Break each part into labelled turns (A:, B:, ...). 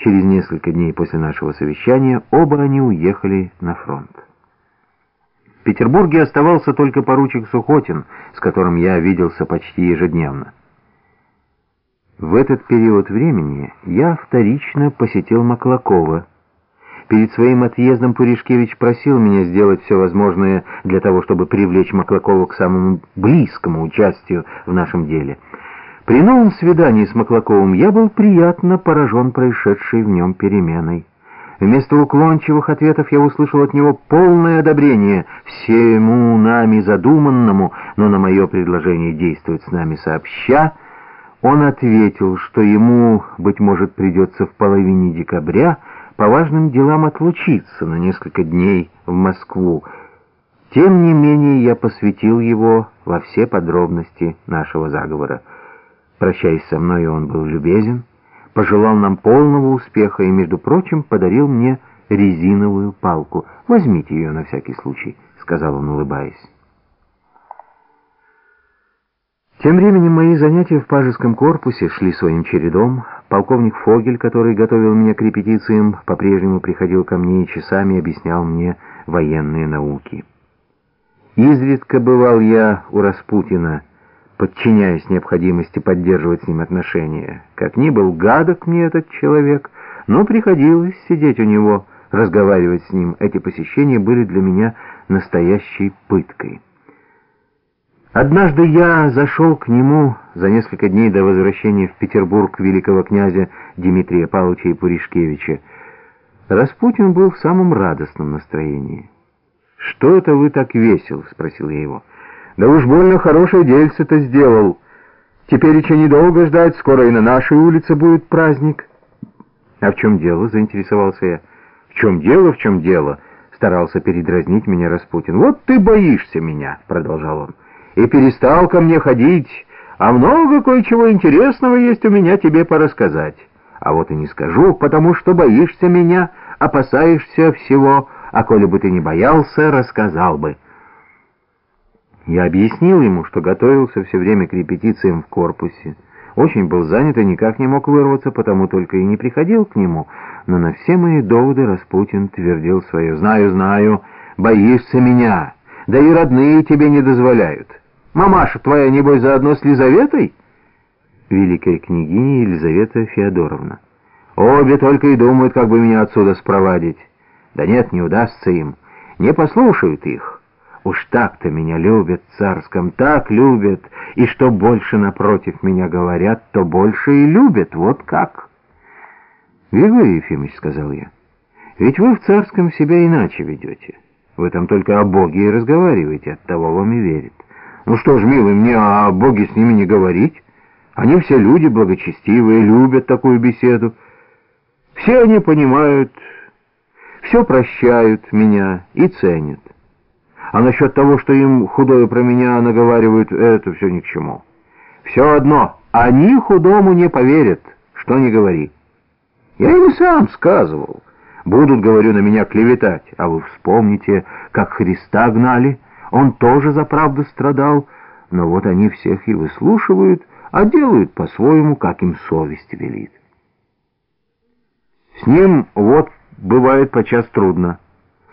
A: Через несколько дней после нашего совещания оба они уехали на фронт. В Петербурге оставался только поручик Сухотин, с которым я виделся почти ежедневно. В этот период времени я вторично посетил Маклакова. Перед своим отъездом Пуришкевич просил меня сделать все возможное для того, чтобы привлечь Маклакова к самому близкому участию в нашем деле — при новом свидании с Маклаковым я был приятно поражен происшедшей в нем переменой. Вместо уклончивых ответов я услышал от него полное одобрение всему нами задуманному, но на мое предложение действовать с нами сообща, он ответил, что ему, быть может, придется в половине декабря по важным делам отлучиться на несколько дней в Москву. Тем не менее я посвятил его во все подробности нашего заговора. Прощаясь со мной, он был любезен, пожелал нам полного успеха и, между прочим, подарил мне резиновую палку. «Возьмите ее на всякий случай», — сказал он, улыбаясь. Тем временем мои занятия в пажеском корпусе шли своим чередом. Полковник Фогель, который готовил меня к репетициям, по-прежнему приходил ко мне и часами объяснял мне военные науки. Изредка бывал я у Распутина, подчиняясь необходимости поддерживать с ним отношения. Как ни был гадок мне этот человек, но приходилось сидеть у него, разговаривать с ним. Эти посещения были для меня настоящей пыткой. Однажды я зашел к нему за несколько дней до возвращения в Петербург великого князя Дмитрия Павловича и Пуришкевича. Распутин был в самом радостном настроении. «Что это вы так весел?» — спросил я его. Да уж больно хорошее дельце-то сделал. Теперь еще недолго ждать, скоро и на нашей улице будет праздник. А в чем дело, заинтересовался я. В чем дело, в чем дело? Старался передразнить меня Распутин. Вот ты боишься меня, продолжал он. И перестал ко мне ходить, а много кое-чего интересного есть у меня тебе порассказать. А вот и не скажу, потому что боишься меня, опасаешься всего, а коли бы ты не боялся, рассказал бы. Я объяснил ему, что готовился все время к репетициям в корпусе. Очень был занят и никак не мог вырваться, потому только и не приходил к нему. Но на все мои доводы Распутин твердил свое «Знаю, знаю, боишься меня, да и родные тебе не дозволяют. Мамаша твоя, небось, заодно с Лизаветой?» Великая княгиня Елизавета Феодоровна. «Обе только и думают, как бы меня отсюда спровадить. Да нет, не удастся им, не послушают их». Уж так-то меня любят царском, так любят, и что больше напротив меня говорят, то больше и любят, вот как. Григорий Ефимович, сказал я, ведь вы в царском себя иначе ведете. Вы там только о Боге и разговариваете, от того вам и верят. Ну что ж, милый, мне о Боге с ними не говорить. Они все люди благочестивые, любят такую беседу. Все они понимают, все прощают меня и ценят. А насчет того, что им худое про меня наговаривают, это все ни к чему. Все одно, они худому не поверят, что не говори. Я им сам сказывал. Будут, говорю, на меня клеветать. А вы вспомните, как Христа гнали. Он тоже за правду страдал. Но вот они всех и выслушивают, а делают по-своему, как им совесть велит. С ним вот бывает подчас трудно.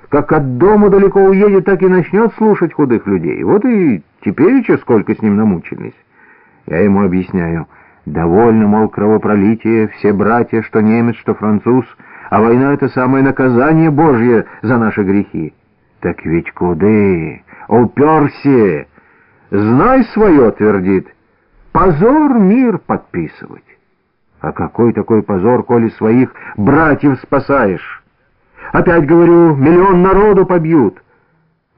A: Как от дома далеко уедет, так и начнет слушать худых людей. Вот и теперь еще сколько с ним намучились. Я ему объясняю. Довольно, мол, кровопролитие, все братья, что немец, что француз, а война — это самое наказание Божье за наши грехи. Так ведь куды? Уперся! Знай свое, твердит. Позор мир подписывать. А какой такой позор, коли своих братьев спасаешь? Опять говорю, миллион народу побьют.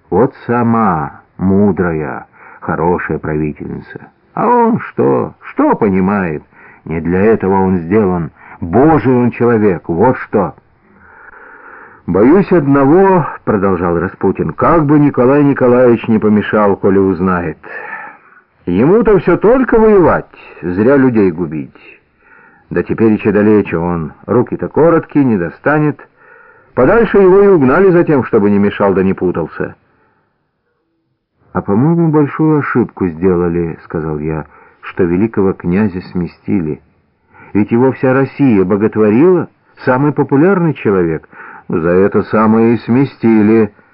A: Вот сама мудрая, хорошая правительница. А он что? Что понимает? Не для этого он сделан. Божий он человек, вот что. «Боюсь одного», — продолжал Распутин, — «как бы Николай Николаевич не помешал, коли узнает. Ему-то все только воевать, зря людей губить. Да теперь еще далече он, руки-то короткие, не достанет». Подальше его и угнали за тем, чтобы не мешал да не путался. «А, по-моему, большую ошибку сделали», — сказал я, — «что великого князя сместили. Ведь его вся Россия боготворила, самый популярный человек. За это самое и сместили».